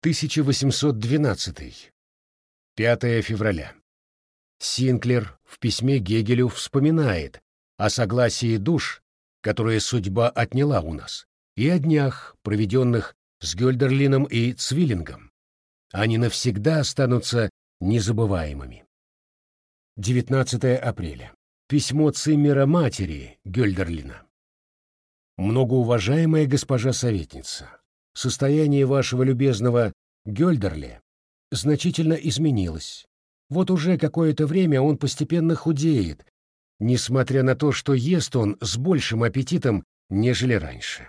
1812. 5 февраля. Синклер в письме Гегелю вспоминает о согласии душ, которое судьба отняла у нас, и о днях, проведенных с Гёльдерлином и Цвиллингом. Они навсегда останутся незабываемыми. 19 апреля. Письмо Циммера матери Гёльдерлина. Многоуважаемая госпожа советница, состояние вашего любезного Гёльдерле значительно изменилось. Вот уже какое-то время он постепенно худеет, несмотря на то, что ест он с большим аппетитом, нежели раньше.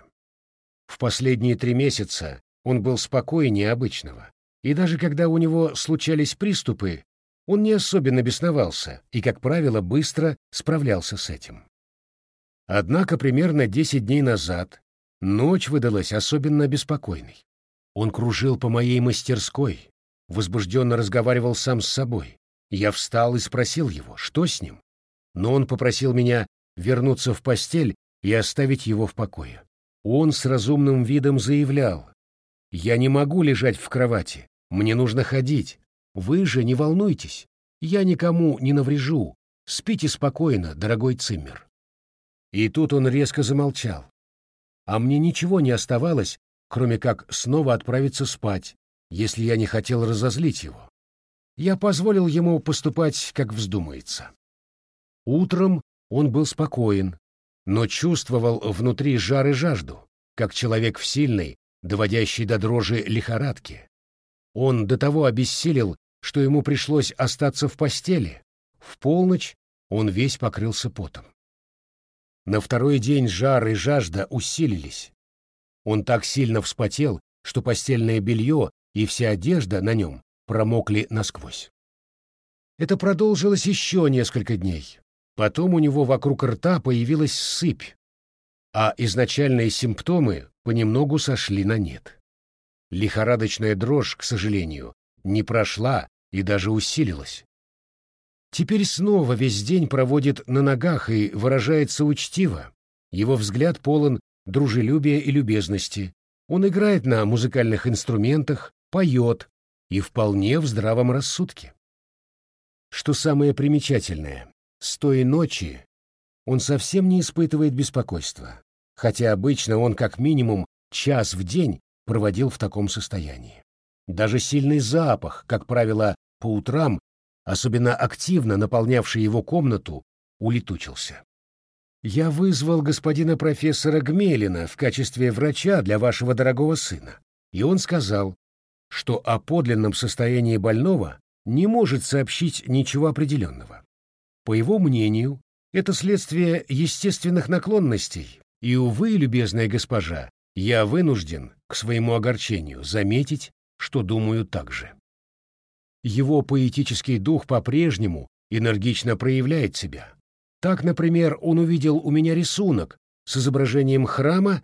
В последние три месяца он был спокойнее обычного, и даже когда у него случались приступы, он не особенно бесновался и, как правило, быстро справлялся с этим. Однако примерно десять дней назад ночь выдалась особенно беспокойной. Он кружил по моей мастерской, возбужденно разговаривал сам с собой. Я встал и спросил его, что с ним. Но он попросил меня вернуться в постель и оставить его в покое. Он с разумным видом заявлял, «Я не могу лежать в кровати, мне нужно ходить. Вы же не волнуйтесь, я никому не наврежу. Спите спокойно, дорогой Циммер». И тут он резко замолчал. А мне ничего не оставалось, кроме как снова отправиться спать, если я не хотел разозлить его. Я позволил ему поступать, как вздумается. Утром он был спокоен, но чувствовал внутри жар и жажду, как человек в сильной, доводящей до дрожи лихорадке. Он до того обессилел, что ему пришлось остаться в постели. В полночь он весь покрылся потом. На второй день жар и жажда усилились. Он так сильно вспотел, что постельное белье и вся одежда на нем промокли насквозь. Это продолжилось еще несколько дней. Потом у него вокруг рта появилась сыпь, а изначальные симптомы понемногу сошли на нет. Лихорадочная дрожь, к сожалению, не прошла и даже усилилась. Теперь снова весь день проводит на ногах и выражается учтиво. Его взгляд полон дружелюбия и любезности. Он играет на музыкальных инструментах, поет и вполне в здравом рассудке. Что самое примечательное, с той ночи он совсем не испытывает беспокойства, хотя обычно он как минимум час в день проводил в таком состоянии. Даже сильный запах, как правило, по утрам особенно активно наполнявший его комнату, улетучился. «Я вызвал господина профессора Гмелина в качестве врача для вашего дорогого сына, и он сказал, что о подлинном состоянии больного не может сообщить ничего определенного. По его мнению, это следствие естественных наклонностей, и, увы, любезная госпожа, я вынужден, к своему огорчению, заметить, что думаю так же. Его поэтический дух по-прежнему энергично проявляет себя. Так, например, он увидел у меня рисунок с изображением храма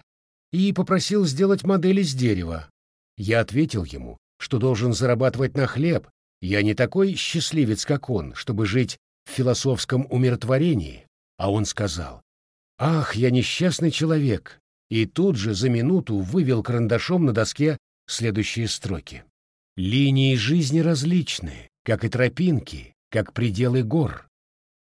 и попросил сделать модель из дерева. Я ответил ему, что должен зарабатывать на хлеб, я не такой счастливец, как он, чтобы жить в философском умиротворении. А он сказал, «Ах, я несчастный человек!» и тут же за минуту вывел карандашом на доске следующие строки. Линии жизни различны, как и тропинки, как пределы гор.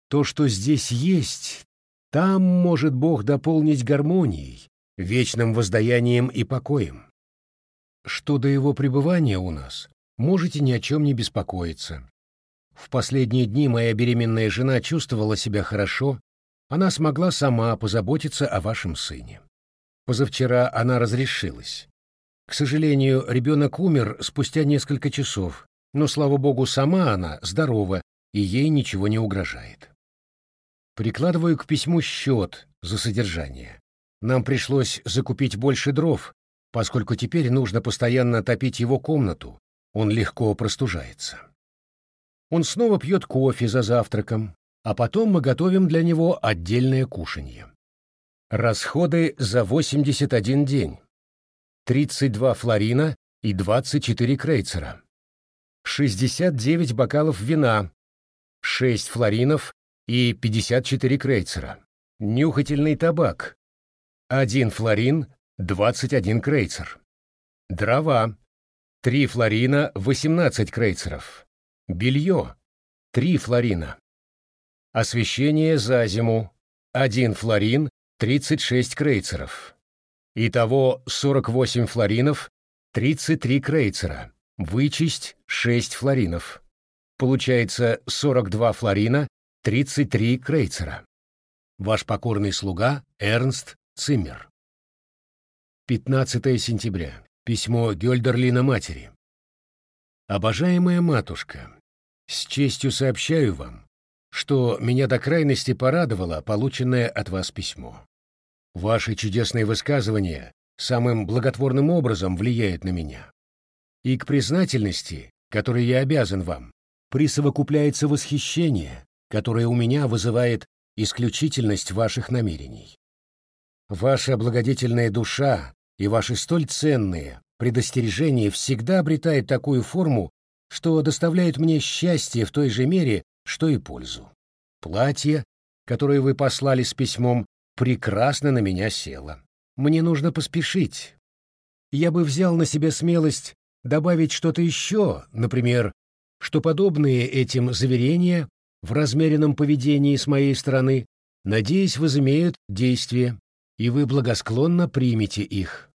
То, что здесь есть, там может Бог дополнить гармонией, вечным воздаянием и покоем. Что до его пребывания у нас, можете ни о чем не беспокоиться. В последние дни моя беременная жена чувствовала себя хорошо, она смогла сама позаботиться о вашем сыне. Позавчера она разрешилась. К сожалению, ребенок умер спустя несколько часов, но, слава богу, сама она здорова, и ей ничего не угрожает. Прикладываю к письму счет за содержание. Нам пришлось закупить больше дров, поскольку теперь нужно постоянно топить его комнату, он легко простужается. Он снова пьет кофе за завтраком, а потом мы готовим для него отдельное кушанье. Расходы за 81 день. 32 флорина и 24 крейцера, 69 бокалов вина, 6 флоринов и 54 крейцера, нюхательный табак, 1 флорин, 21 крейцер, дрова, 3 флорина 18 крейцеров. Белье. 3 флорина. Освещение за зиму. 1 флорин 36 крейцеров. Итого 48 флоринов 33 крейцера. Вычесть 6 флоринов. Получается 42 флорина 33 крейцера. Ваш покорный слуга Эрнст Циммер. 15 сентября. Письмо Гёльдерлина матери. Обожаемая матушка, с честью сообщаю вам, что меня до крайности порадовало полученное от вас письмо. Ваши чудесные высказывания самым благотворным образом влияют на меня. И к признательности, которой я обязан вам, присовокупляется восхищение, которое у меня вызывает исключительность ваших намерений. Ваша благодетельная душа и ваши столь ценные предостережения всегда обретают такую форму, что доставляют мне счастье в той же мере, что и пользу. Платье, которое вы послали с письмом, прекрасно на меня село. Мне нужно поспешить. Я бы взял на себя смелость добавить что-то еще, например, что подобные этим заверения в размеренном поведении с моей стороны, надеюсь, возымеют действие, и вы благосклонно примете их.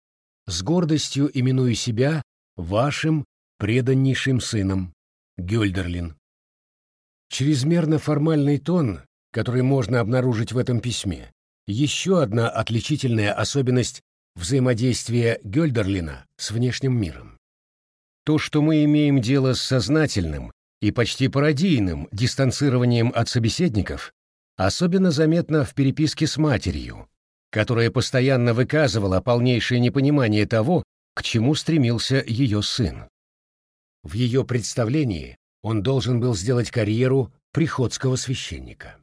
С гордостью именую себя вашим преданнейшим сыном, Гюльдерлин. Чрезмерно формальный тон, который можно обнаружить в этом письме, еще одна отличительная особенность взаимодействия Гюльдерлина с внешним миром. То, что мы имеем дело с сознательным и почти пародийным дистанцированием от собеседников, особенно заметно в переписке с матерью, которая постоянно выказывала полнейшее непонимание того, к чему стремился ее сын. В ее представлении он должен был сделать карьеру приходского священника.